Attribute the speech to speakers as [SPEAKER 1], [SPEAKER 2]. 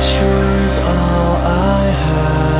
[SPEAKER 1] choose all I have.